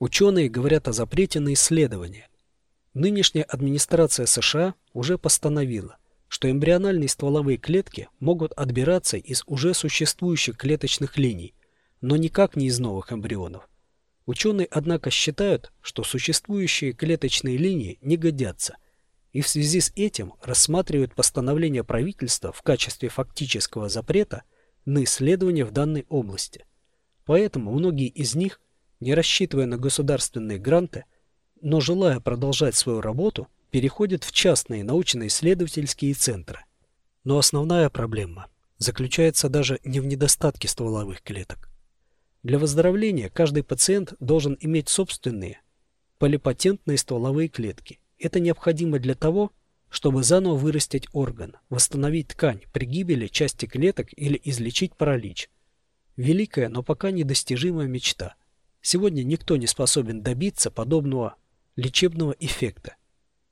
Ученые говорят о запрете на исследования. Нынешняя администрация США уже постановила, что эмбриональные стволовые клетки могут отбираться из уже существующих клеточных линий, но никак не из новых эмбрионов. Ученые, однако, считают, что существующие клеточные линии не годятся, и в связи с этим рассматривают постановление правительства в качестве фактического запрета на исследования в данной области. Поэтому многие из них, не рассчитывая на государственные гранты, но желая продолжать свою работу, переходят в частные научно-исследовательские центры. Но основная проблема заключается даже не в недостатке стволовых клеток. Для выздоровления каждый пациент должен иметь собственные полипатентные стволовые клетки. Это необходимо для того, чтобы заново вырастить орган, восстановить ткань при гибели части клеток или излечить паралич. Великая, но пока недостижимая мечта. Сегодня никто не способен добиться подобного лечебного эффекта.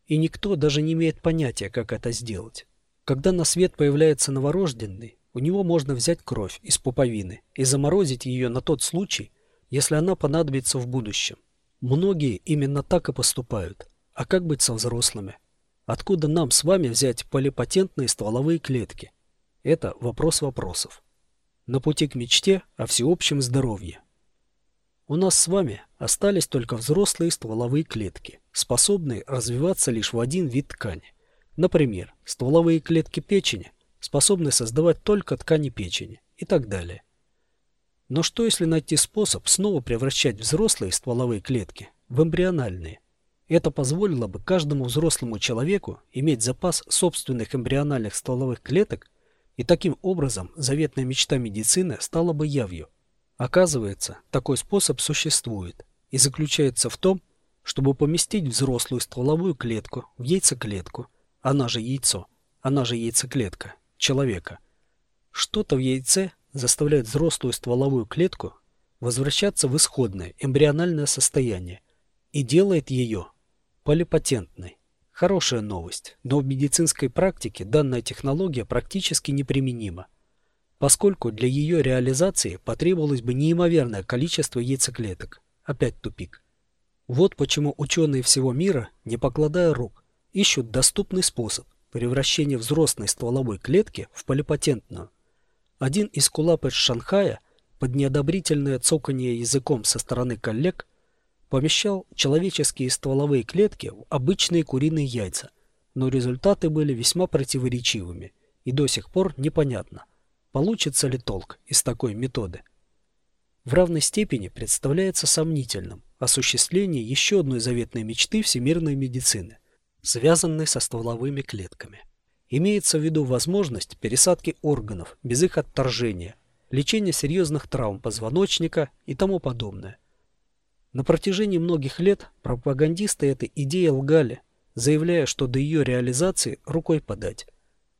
И никто даже не имеет понятия, как это сделать. Когда на свет появляется новорожденный, у него можно взять кровь из пуповины и заморозить ее на тот случай, если она понадобится в будущем. Многие именно так и поступают. А как быть со взрослыми? Откуда нам с вами взять полипатентные стволовые клетки? Это вопрос вопросов. На пути к мечте о всеобщем здоровье. У нас с вами остались только взрослые стволовые клетки, способные развиваться лишь в один вид ткани. Например, стволовые клетки печени способны создавать только ткани печени и так далее. Но что если найти способ снова превращать взрослые стволовые клетки в эмбриональные? Это позволило бы каждому взрослому человеку иметь запас собственных эмбриональных стволовых клеток, и таким образом заветная мечта медицины стала бы явью. Оказывается, такой способ существует и заключается в том, чтобы поместить взрослую стволовую клетку в яйцеклетку, она же яйцо, она же яйцеклетка, человека. Что-то в яйце заставляет взрослую стволовую клетку возвращаться в исходное эмбриональное состояние и делает ее полипатентной. Хорошая новость, но в медицинской практике данная технология практически неприменима, поскольку для ее реализации потребовалось бы неимоверное количество яйцеклеток. Опять тупик. Вот почему ученые всего мира, не покладая рук, ищут доступный способ превращение взрослой стволовой клетки в полипатентную. Один из кулап Шанхая под неодобрительное цоканье языком со стороны коллег помещал человеческие стволовые клетки в обычные куриные яйца, но результаты были весьма противоречивыми, и до сих пор непонятно, получится ли толк из такой методы. В равной степени представляется сомнительным осуществление еще одной заветной мечты всемирной медицины – связанный со стволовыми клетками. Имеется в виду возможность пересадки органов без их отторжения, лечения серьезных травм позвоночника и тому подобное. На протяжении многих лет пропагандисты этой идеи лгали, заявляя, что до ее реализации рукой подать.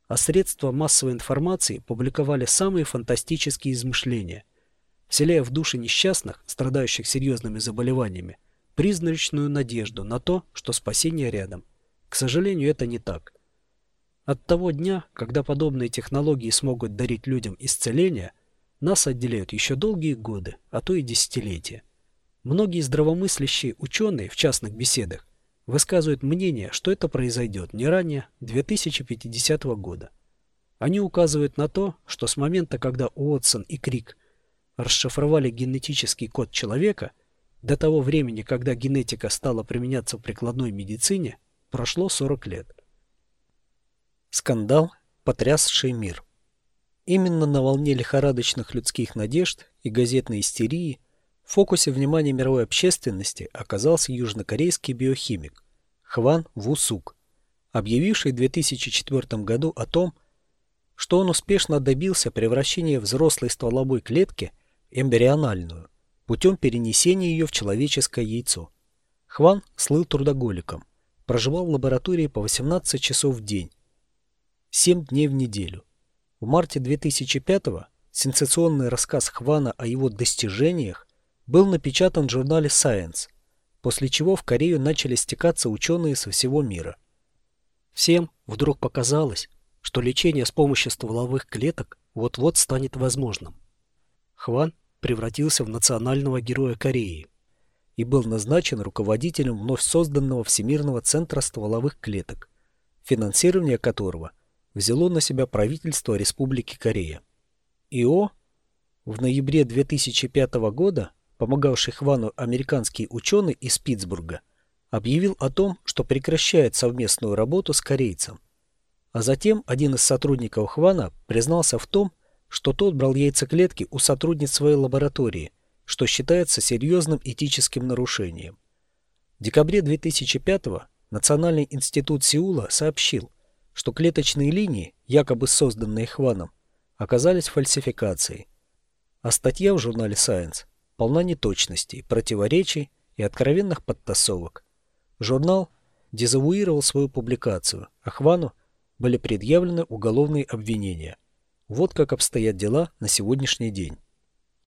А средства массовой информации публиковали самые фантастические измышления, вселяя в души несчастных, страдающих серьезными заболеваниями, призрачную надежду на то, что спасение рядом. К сожалению, это не так. От того дня, когда подобные технологии смогут дарить людям исцеление, нас отделяют еще долгие годы, а то и десятилетия. Многие здравомыслящие ученые в частных беседах высказывают мнение, что это произойдет не ранее 2050 года. Они указывают на то, что с момента, когда Уотсон и Крик расшифровали генетический код человека, до того времени, когда генетика стала применяться в прикладной медицине, Прошло 40 лет. Скандал, потрясший мир. Именно на волне лихорадочных людских надежд и газетной истерии в фокусе внимания мировой общественности оказался южнокорейский биохимик Хван Вусук, объявивший в 2004 году о том, что он успешно добился превращения взрослой стволовой клетки в эмбриональную путем перенесения ее в человеческое яйцо. Хван слыл трудоголиком проживал в лаборатории по 18 часов в день, 7 дней в неделю. В марте 2005-го сенсационный рассказ Хвана о его достижениях был напечатан в журнале Science, после чего в Корею начали стекаться ученые со всего мира. Всем вдруг показалось, что лечение с помощью стволовых клеток вот-вот станет возможным. Хван превратился в национального героя Кореи. и был назначен руководителем вновь созданного Всемирного центра стволовых клеток, финансирование которого взяло на себя правительство Республики Корея. ИО в ноябре 2005 года, помогавший Хвану американский ученый из Питтсбурга, объявил о том, что прекращает совместную работу с корейцем. А затем один из сотрудников Хвана признался в том, что тот брал яйцеклетки у сотрудниц своей лаборатории, что считается серьезным этическим нарушением. В декабре 2005 Национальный институт Сеула сообщил, что клеточные линии, якобы созданные Хваном, оказались фальсификацией. А статья в журнале Science полна неточностей, противоречий и откровенных подтасовок. Журнал дезавуировал свою публикацию, а Хвану были предъявлены уголовные обвинения. Вот как обстоят дела на сегодняшний день.